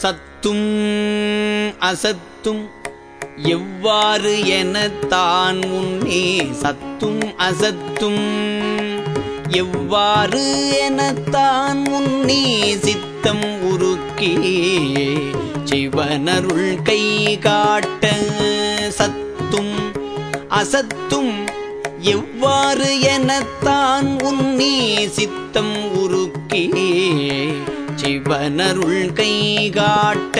சத்தும் அசத்தும் எவ்வாறு எனத்தான் உன்னே சத்தும் அசத்தும் எவ்வாறு எனத்தான் முன்னே சித்தம் உருக்கே சிவனருள் கை காட்ட சத்தும் அசத்தும் எவ்வாறு எனத்தான் உன்னே சித்தம் உருக்கே சிவனருள் கை காட்ட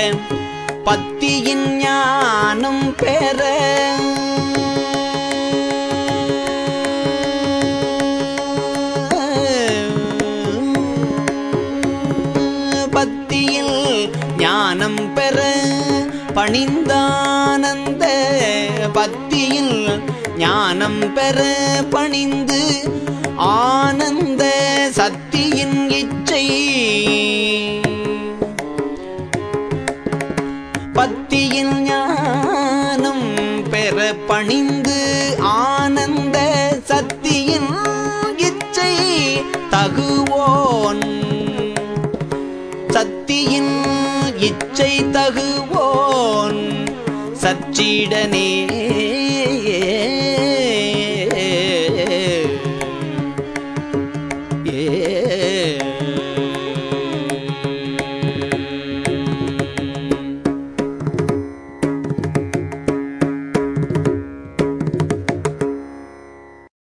பத்தியின் ஞானம் பெற. பத்தியில் ஞானம் பெற பணிந்தானந்த பத்தியில் ஞானம் பெற பணிந்து ஆனந்த பத்தியில் ஞானம் பெற பணிந்து ஆனந்த சக்தியின் இச்சை தகுவோன். சக்தியின் இச்சை தகுவோன். சச்சிடனே